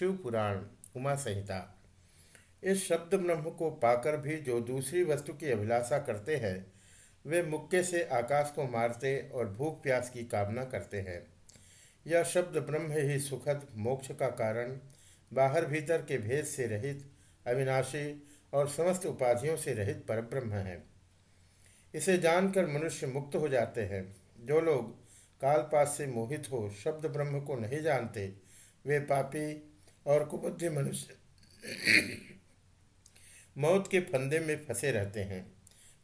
शिव पुराण, उमा संहिता। इस शब्द ब्रह्म को पाकर भी जो दूसरी वस्तु की अभिलाषा करते हैं, वे मुक्के से आकाश को मारते और भूख प्यास की कामना करते हैं। यह शब्द ब्रह्म ही सुखद, मोक्ष का कारण, बाहर भीतर के भेद से रहित, अविनाशी और समस्त उपाधियों से रहित परब्रह्म है। इसे जानकर मनुष्य मुक्त हो जाते हैं। जो लोग कालपात से मोहित हो, शब्द ब्रह्म को नहीं जानते, वे पापी और कुबुद्धि मनुष्य मौत के फंदे में फंसे रहते हैं।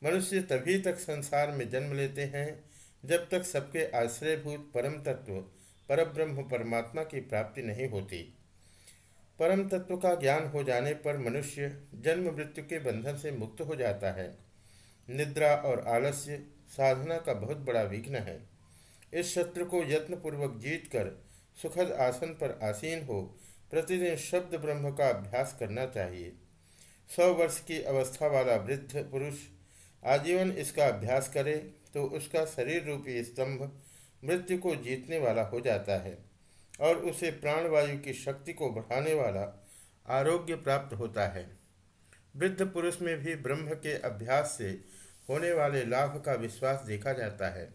मनुष्य तभी तक संसार में जन्म लेते हैं, जब तक सबके आश्रयभूत परम तत्व परब्रह्म परमात्मा की प्राप्ति नहीं होती। परम तत्व का ज्ञान हो जाने पर मनुष्य जन्म मृत्यु के बंधन से मुक्त हो जाता है। निद्रा और आलस्य साधना का बहुत बड़ा विघ्न है। इस शत्रु को यत्नपूर्वक जीत कर सुखद आसन पर आसीन हो प्रतिदिन शब्द ब्रह्म का अभ्यास करना चाहिए। सौ वर्ष की अवस्था वाला वृद्ध पुरुष आजीवन इसका अभ्यास करे तो उसका शरीर रूपी स्तंभ मृत्यु को जीतने वाला हो जाता है और उसे प्राणवायु की शक्ति को बढ़ाने वाला आरोग्य प्राप्त होता है। वृद्ध पुरुष में भी ब्रह्म के अभ्यास से होने वाले लाभ का विश्वास देखा जाता है।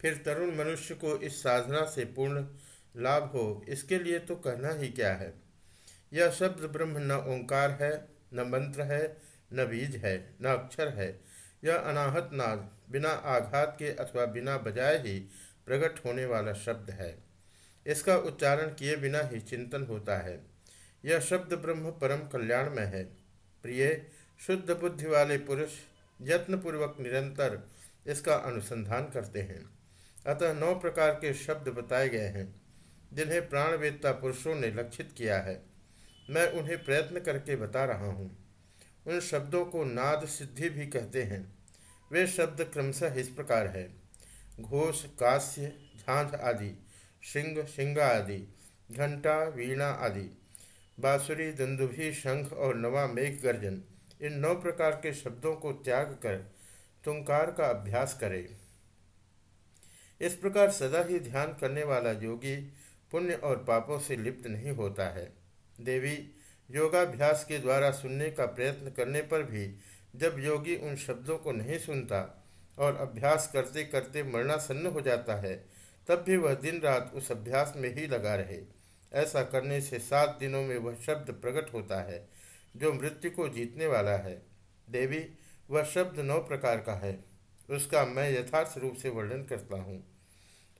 फिर तरुण मनुष्य को इस साधना से पूर्ण लाभ हो, इसके लिए तो कहना ही क्या है? यह शब्द ब्रह्म न ओंकार है, न मंत्र है, न बीज है, न अक्षर है। यह अनाहत नाद, बिना आघात के अथवा बिना बजाय ही प्रकट होने वाला शब्द है। इसका उच्चारण किए बिना ही चिंतन होता है। यह शब्द ब्रह्म परम कल्याणमय है। प्रिय, शुद्ध बुद्धि वाले पुरुष यत्नपूर्वक निरंतर इसका अनुसंधान करते हैं। अतः नौ प्रकार के शब्द बताए गए हैं। जिन्हें प्राणवेदता पुरुषों ने लक्षित किया है, मैं उन्हें प्रयत्न करके बता रहा हूँ। उन शब्दों को नाद सिद्धि भी कहते हैं। वे शब्द क्रमशः इस प्रकार है। घोष, कास्य, झांझ आदि सिंह सिंगा आदि, घंटा, वीणा आदि, बांसुरी, दंदुभी, शंख और नवा मेघ गर्जन, इन नौ प्रकार के शब्दों को त्याग कर तुंकार का अभ्यास करें। इस प्रकार सदा ही ध्यान करने वाला योगी पुण्य और पापों से लिप्त नहीं होता है। देवी, योगाभ्यास के द्वारा सुनने का प्रयत्न करने पर भी जब योगी उन शब्दों को नहीं सुनता और अभ्यास करते करते मरणासन्न हो जाता है, तब भी वह दिन रात उस अभ्यास में ही लगा रहे। ऐसा करने से सात दिनों में वह शब्द प्रकट होता है, जो मृत्यु को जीतने वाला है। देवी, वह शब्द नौ प्रकार का है। उसका मैं यथार्थ रूप से वर्णन करता हूँ।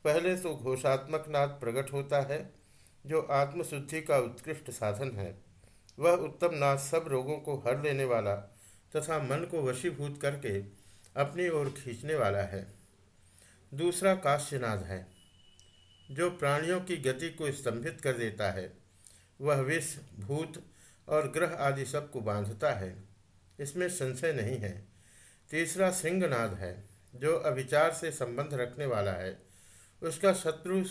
पहले तो घोषात्मक नाद प्रकट होता है, जो आत्मशुद्धि का उत्कृष्ट साधन है। वह उत्तम नाद सब रोगों को हर लेने वाला तथा मन को वशीभूत करके अपनी ओर खींचने वाला है। दूसरा काश्यनाद है, जो प्राणियों की गति को स्तंभित कर देता है। वह विष, भूत और ग्रह आदि सबको बांधता है। इसमें संशय नहीं है। तीसरा सिंहनाद है, जो अभिचार से संबंध रखने वाला है। उसका शत्रु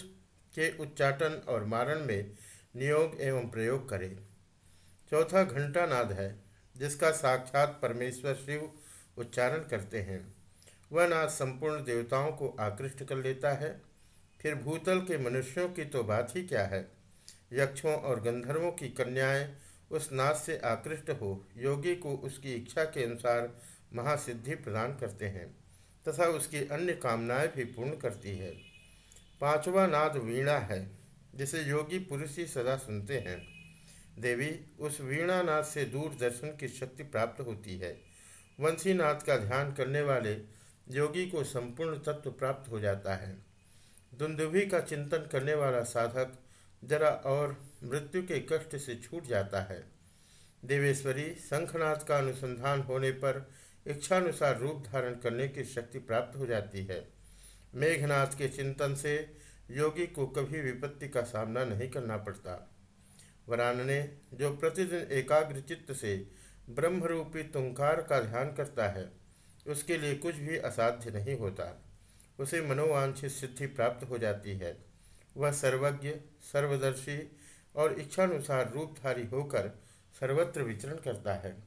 के उच्चाटन और मारण में नियोग एवं प्रयोग करे। चौथा घंटा नाद है, जिसका साक्षात परमेश्वर शिव उच्चारण करते हैं। वह नाद संपूर्ण देवताओं को आकृष्ट कर लेता है। फिर भूतल के मनुष्यों की तो बात ही क्या है? यक्षों और गंधर्वों की कन्याएँ उस नाद से आकृष्ट हो, योगी को उसकी इच्छा के अनुसार महासिद्धि प्रदान करते हैं, तथा उसकी अन्य कामनाएँ भी पूर्ण करती है। पांचवा नाद वीणा है, जिसे योगी पुरुष ही सदा सुनते हैं। देवी, उस वीणा नाद से दूर दर्शन की शक्ति प्राप्त होती है। वंशी नाद का ध्यान करने वाले योगी को संपूर्ण तत्व प्राप्त हो जाता है। दुंदुभी का चिंतन करने वाला साधक जरा और मृत्यु के कष्ट से छूट जाता है। देवेश्वरी शंखनाथ का अनुसंधान होने पर इच्छानुसार रूप धारण करने की शक्ति प्राप्त हो जाती है। मेघनाथ के चिंतन से योगी को कभी विपत्ति का सामना नहीं करना पड़ता। वरानने जो प्रतिदिन एकाग्र चित्त से ब्रह्मरूपी तुंकार का ध्यान करता है, उसके लिए कुछ भी असाध्य नहीं होता। उसे मनोवांछित सिद्धि प्राप्त हो जाती है। वह सर्वज्ञ, सर्वदर्शी और इच्छानुसार रूपधारी होकर सर्वत्र विचरण करता है।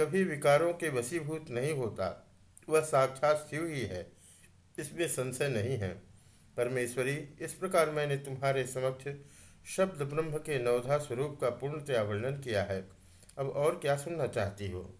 कभी विकारों के वशीभूत नहीं होता। वह साक्षात शिव ही है। इसमें संशय नहीं है। परमेश्वरी, इस प्रकार मैंने तुम्हारे समक्ष शब्द ब्रह्म के नवधा स्वरूप का पूर्णतया वर्णन किया है। अब और क्या सुनना चाहती हो?